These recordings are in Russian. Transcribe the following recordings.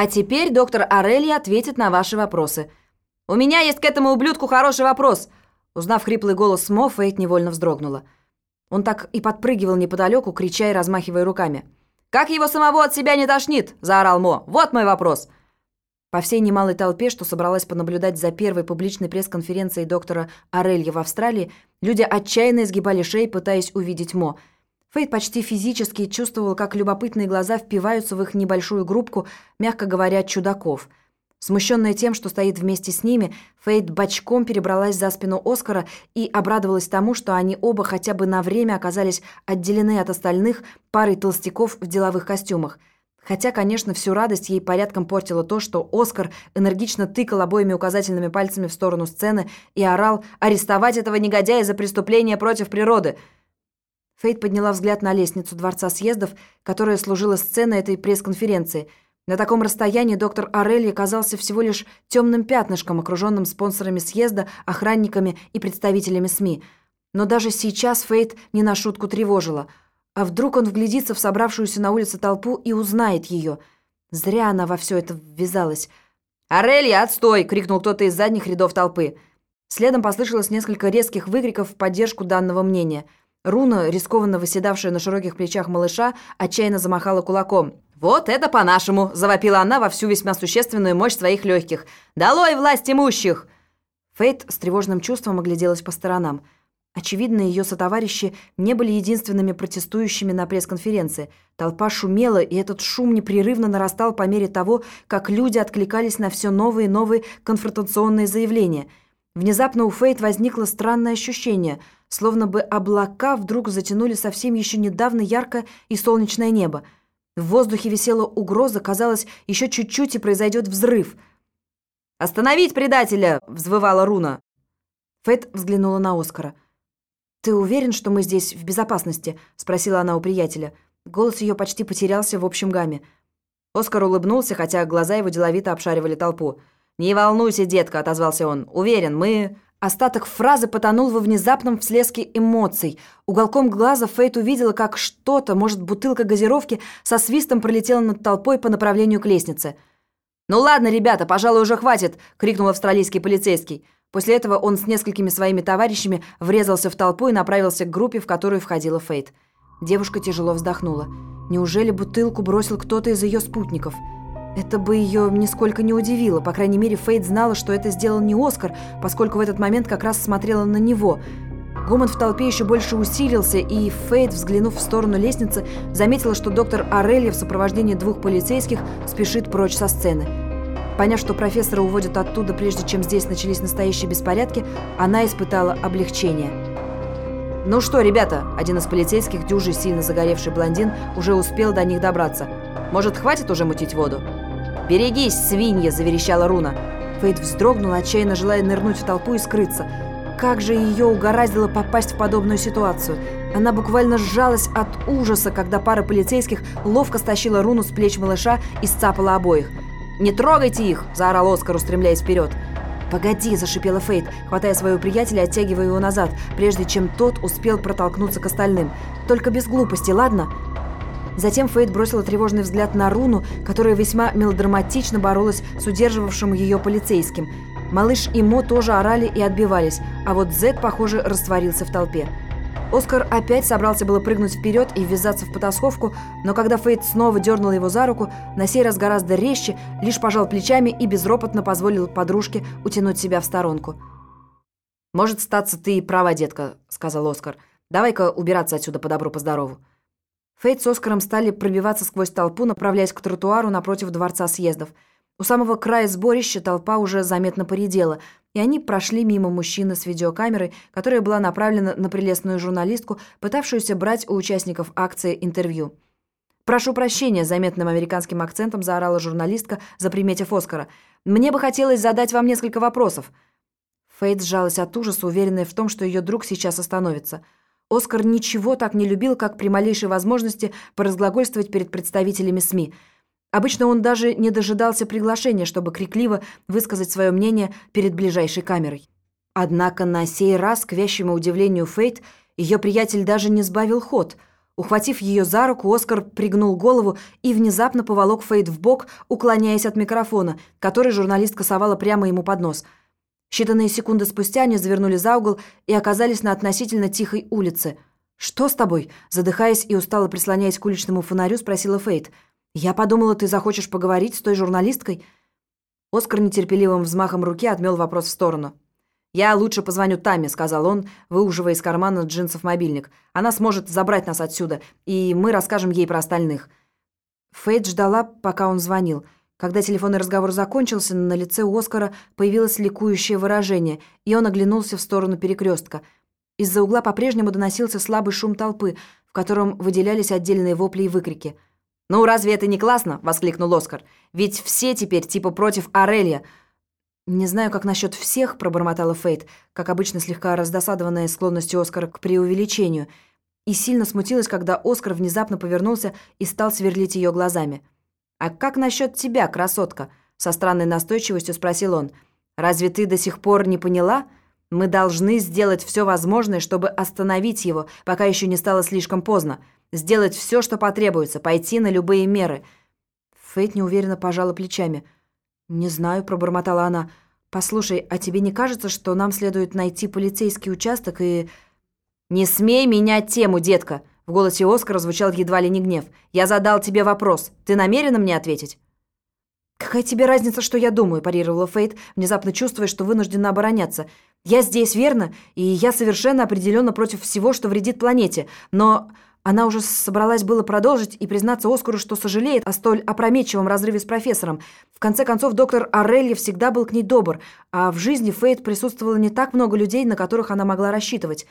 А теперь доктор Орелли ответит на ваши вопросы. У меня есть к этому ублюдку хороший вопрос. Узнав хриплый голос Мо, Фейт невольно вздрогнула. Он так и подпрыгивал неподалеку, крича и размахивая руками. «Как его самого от себя не тошнит?» – заорал Мо. «Вот мой вопрос!» По всей немалой толпе, что собралась понаблюдать за первой публичной пресс-конференцией доктора Орелья в Австралии, люди отчаянно изгибали шеи, пытаясь увидеть Мо. Фейт почти физически чувствовал, как любопытные глаза впиваются в их небольшую группку, мягко говоря, чудаков – Смущенная тем, что стоит вместе с ними, Фейт бочком перебралась за спину Оскара и обрадовалась тому, что они оба хотя бы на время оказались отделены от остальных парой толстяков в деловых костюмах. Хотя, конечно, всю радость ей порядком портило то, что Оскар энергично тыкал обоими указательными пальцами в сторону сцены и орал «Арестовать этого негодяя за преступление против природы!» Фейт подняла взгляд на лестницу Дворца съездов, которая служила сценой этой пресс-конференции – на таком расстоянии доктор Орелли казался всего лишь темным пятнышком, окруженным спонсорами съезда, охранниками и представителями СМИ. Но даже сейчас Фейт не на шутку тревожила. А вдруг он вглядится в собравшуюся на улице толпу и узнает ее? Зря она во все это ввязалась. «Орелли, отстой!» — крикнул кто-то из задних рядов толпы. Следом послышалось несколько резких выкриков в поддержку данного мнения. Руна, рискованно выседавшая на широких плечах малыша, отчаянно замахала кулаком. «Вот это по-нашему!» – завопила она во всю весьма существенную мощь своих легких. «Долой власть имущих!» Фейт с тревожным чувством огляделась по сторонам. Очевидно, ее сотоварищи не были единственными протестующими на пресс-конференции. Толпа шумела, и этот шум непрерывно нарастал по мере того, как люди откликались на все новые и новые конфронтационные заявления. Внезапно у Фейт возникло странное ощущение, словно бы облака вдруг затянули совсем еще недавно яркое и солнечное небо – в воздухе висела угроза, казалось, еще чуть-чуть и произойдет взрыв. «Остановить предателя!» – взвывала Руна. Фэт взглянула на Оскара. «Ты уверен, что мы здесь в безопасности?» – спросила она у приятеля. Голос ее почти потерялся в общем гамме. Оскар улыбнулся, хотя глаза его деловито обшаривали толпу. «Не волнуйся, детка», – отозвался он. «Уверен, мы...» Остаток фразы потонул во внезапном всплеске эмоций. Уголком глаза Фейт увидела, как что-то, может, бутылка газировки, со свистом пролетела над толпой по направлению к лестнице. «Ну ладно, ребята, пожалуй, уже хватит!» — крикнул австралийский полицейский. После этого он с несколькими своими товарищами врезался в толпу и направился к группе, в которую входила Фейт. Девушка тяжело вздохнула. Неужели бутылку бросил кто-то из ее спутников? Это бы ее нисколько не удивило. По крайней мере, Фейт знала, что это сделал не Оскар, поскольку в этот момент как раз смотрела на него. Гомон в толпе еще больше усилился, и Фейт, взглянув в сторону лестницы, заметила, что доктор Орелли в сопровождении двух полицейских спешит прочь со сцены. Поняв, что профессора уводят оттуда, прежде чем здесь начались настоящие беспорядки, она испытала облегчение. «Ну что, ребята?» – один из полицейских, дюжий, сильно загоревший блондин, уже успел до них добраться. «Может, хватит уже мутить воду?» «Берегись, свинья!» – заверещала Руна. Фейт вздрогнула, отчаянно желая нырнуть в толпу и скрыться. Как же ее угораздило попасть в подобную ситуацию? Она буквально сжалась от ужаса, когда пара полицейских ловко стащила Руну с плеч малыша и сцапала обоих. «Не трогайте их!» – заорал Оскар, устремляясь вперед. «Погоди!» – зашипела Фейт, хватая своего приятеля оттягивая его назад, прежде чем тот успел протолкнуться к остальным. «Только без глупости, ладно?» Затем Фейт бросила тревожный взгляд на Руну, которая весьма мелодраматично боролась с удерживавшим ее полицейским. Малыш и Мо тоже орали и отбивались, а вот Зек, похоже, растворился в толпе. Оскар опять собрался было прыгнуть вперед и ввязаться в потасовку, но когда Фейт снова дернула его за руку, на сей раз гораздо резче, лишь пожал плечами и безропотно позволил подружке утянуть себя в сторонку. «Может, статься ты и права, детка», — сказал Оскар. «Давай-ка убираться отсюда по добру, по здорову». Фейт с Оскаром стали пробиваться сквозь толпу, направляясь к тротуару напротив Дворца съездов. У самого края сборища толпа уже заметно поредела, и они прошли мимо мужчины с видеокамерой, которая была направлена на прелестную журналистку, пытавшуюся брать у участников акции интервью. «Прошу прощения», — заметным американским акцентом заорала журналистка, заприметив Оскара. «Мне бы хотелось задать вам несколько вопросов». Фейт сжалась от ужаса, уверенная в том, что ее друг сейчас остановится — Оскар ничего так не любил, как при малейшей возможности поразглагольствовать перед представителями СМИ. Обычно он даже не дожидался приглашения, чтобы крикливо высказать свое мнение перед ближайшей камерой. Однако на сей раз, к вящему удивлению Фейт, ее приятель даже не сбавил ход. Ухватив ее за руку, Оскар пригнул голову и внезапно поволок Фейт в бок, уклоняясь от микрофона, который журналистка совала прямо ему под нос. Считанные секунды спустя они завернули за угол и оказались на относительно тихой улице. «Что с тобой?» Задыхаясь и устало прислоняясь к уличному фонарю, спросила Фейт. «Я подумала, ты захочешь поговорить с той журналисткой?» Оскар нетерпеливым взмахом руки отмел вопрос в сторону. «Я лучше позвоню Таме», — сказал он, выуживая из кармана джинсов мобильник. «Она сможет забрать нас отсюда, и мы расскажем ей про остальных». Фейт ждала, пока он звонил. Когда телефонный разговор закончился, на лице у Оскара появилось ликующее выражение, и он оглянулся в сторону перекрестка. Из-за угла по-прежнему доносился слабый шум толпы, в котором выделялись отдельные вопли и выкрики. «Ну, разве это не классно?» — воскликнул Оскар. «Ведь все теперь типа против Орелья». «Не знаю, как насчет всех», — пробормотала Фейт, как обычно слегка раздосадованная склонностью Оскара к преувеличению, и сильно смутилась, когда Оскар внезапно повернулся и стал сверлить ее глазами. «А как насчет тебя, красотка?» — со странной настойчивостью спросил он. «Разве ты до сих пор не поняла? Мы должны сделать все возможное, чтобы остановить его, пока еще не стало слишком поздно. Сделать все, что потребуется, пойти на любые меры». Фейт неуверенно пожала плечами — «Не знаю», — пробормотала она. «Послушай, а тебе не кажется, что нам следует найти полицейский участок и...» «Не смей менять тему, детка!» В голосе Оскара звучал едва ли не гнев. «Я задал тебе вопрос. Ты намерена мне ответить?» «Какая тебе разница, что я думаю?» – парировала Фейт, внезапно чувствуя, что вынуждена обороняться. «Я здесь, верно? И я совершенно определенно против всего, что вредит планете. Но она уже собралась было продолжить и признаться Оскару, что сожалеет о столь опрометчивом разрыве с профессором. В конце концов, доктор Орелли всегда был к ней добр, а в жизни Фейт присутствовало не так много людей, на которых она могла рассчитывать.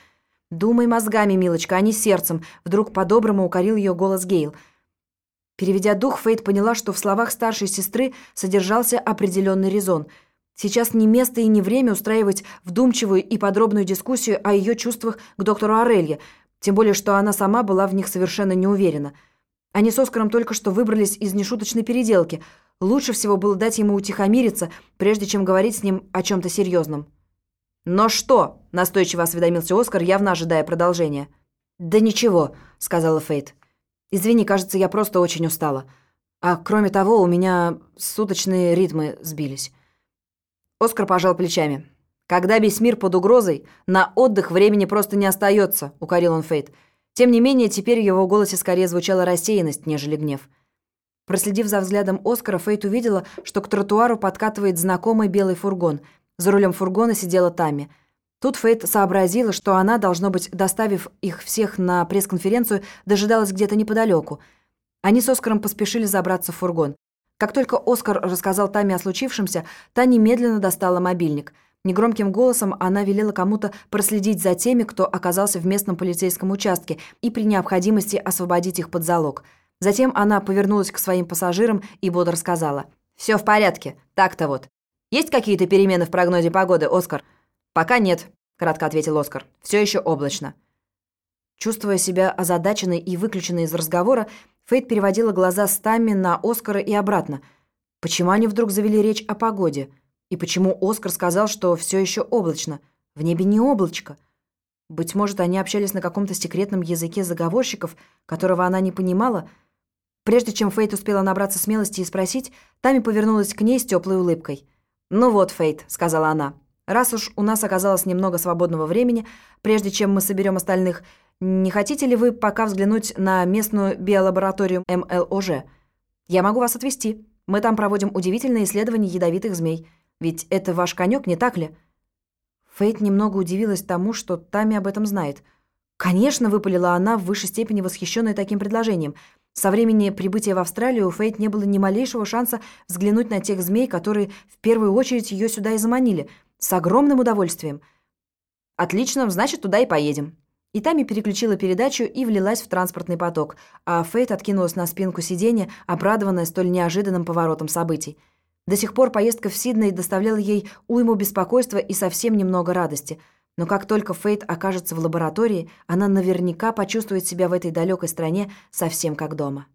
«Думай мозгами, милочка, а не сердцем», — вдруг по-доброму укорил ее голос Гейл. Переведя дух, Фейт поняла, что в словах старшей сестры содержался определенный резон. Сейчас не место и не время устраивать вдумчивую и подробную дискуссию о ее чувствах к доктору Орелье — тем более, что она сама была в них совершенно не уверена. Они с Оскаром только что выбрались из нешуточной переделки. Лучше всего было дать ему утихомириться, прежде чем говорить с ним о чем-то серьезном. «Но что?» – настойчиво осведомился Оскар, явно ожидая продолжения. «Да ничего», – сказала Фейт. «Извини, кажется, я просто очень устала. А кроме того, у меня суточные ритмы сбились». Оскар пожал плечами. Когда весь мир под угрозой, на отдых времени просто не остается, укорил он Фейт. Тем не менее, теперь в его голосе скорее звучала рассеянность, нежели гнев. Проследив за взглядом Оскара, Фейт увидела, что к тротуару подкатывает знакомый белый фургон. За рулем фургона сидела Тами. Тут Фейт сообразила, что она, должно быть, доставив их всех на пресс-конференцию, дожидалась где-то неподалеку. Они с Оскаром поспешили забраться в фургон. Как только Оскар рассказал Тами о случившемся, та немедленно достала мобильник – Негромким голосом она велела кому-то проследить за теми, кто оказался в местном полицейском участке, и при необходимости освободить их под залог. Затем она повернулась к своим пассажирам и бодро сказала. «Все в порядке. Так-то вот. Есть какие-то перемены в прогнозе погоды, Оскар?» «Пока нет», — кратко ответил Оскар. «Все еще облачно». Чувствуя себя озадаченной и выключенной из разговора, Фейт переводила глаза с Тамми на Оскара и обратно. Почему они вдруг завели речь о погоде? И почему Оскар сказал, что все еще облачно? В небе не облачко. Быть может, они общались на каком-то секретном языке заговорщиков, которого она не понимала? Прежде чем Фейт успела набраться смелости и спросить, Тами повернулась к ней с теплой улыбкой. «Ну вот, Фейт», — сказала она, — «раз уж у нас оказалось немного свободного времени, прежде чем мы соберем остальных, не хотите ли вы пока взглянуть на местную биолабораторию МЛОЖ? Я могу вас отвезти. Мы там проводим удивительные исследования ядовитых змей». Ведь это ваш конек, не так ли?» Фейт немного удивилась тому, что Тами об этом знает. «Конечно», — выпалила она, в высшей степени восхищенная таким предложением. Со времени прибытия в Австралию у Фейт не было ни малейшего шанса взглянуть на тех змей, которые в первую очередь ее сюда и заманили. С огромным удовольствием. «Отлично, значит, туда и поедем». И Тами переключила передачу и влилась в транспортный поток, а Фейт откинулась на спинку сиденья, обрадованная столь неожиданным поворотом событий. До сих пор поездка в Сидней доставляла ей уйму беспокойства и совсем немного радости. Но как только Фейт окажется в лаборатории, она наверняка почувствует себя в этой далекой стране совсем как дома.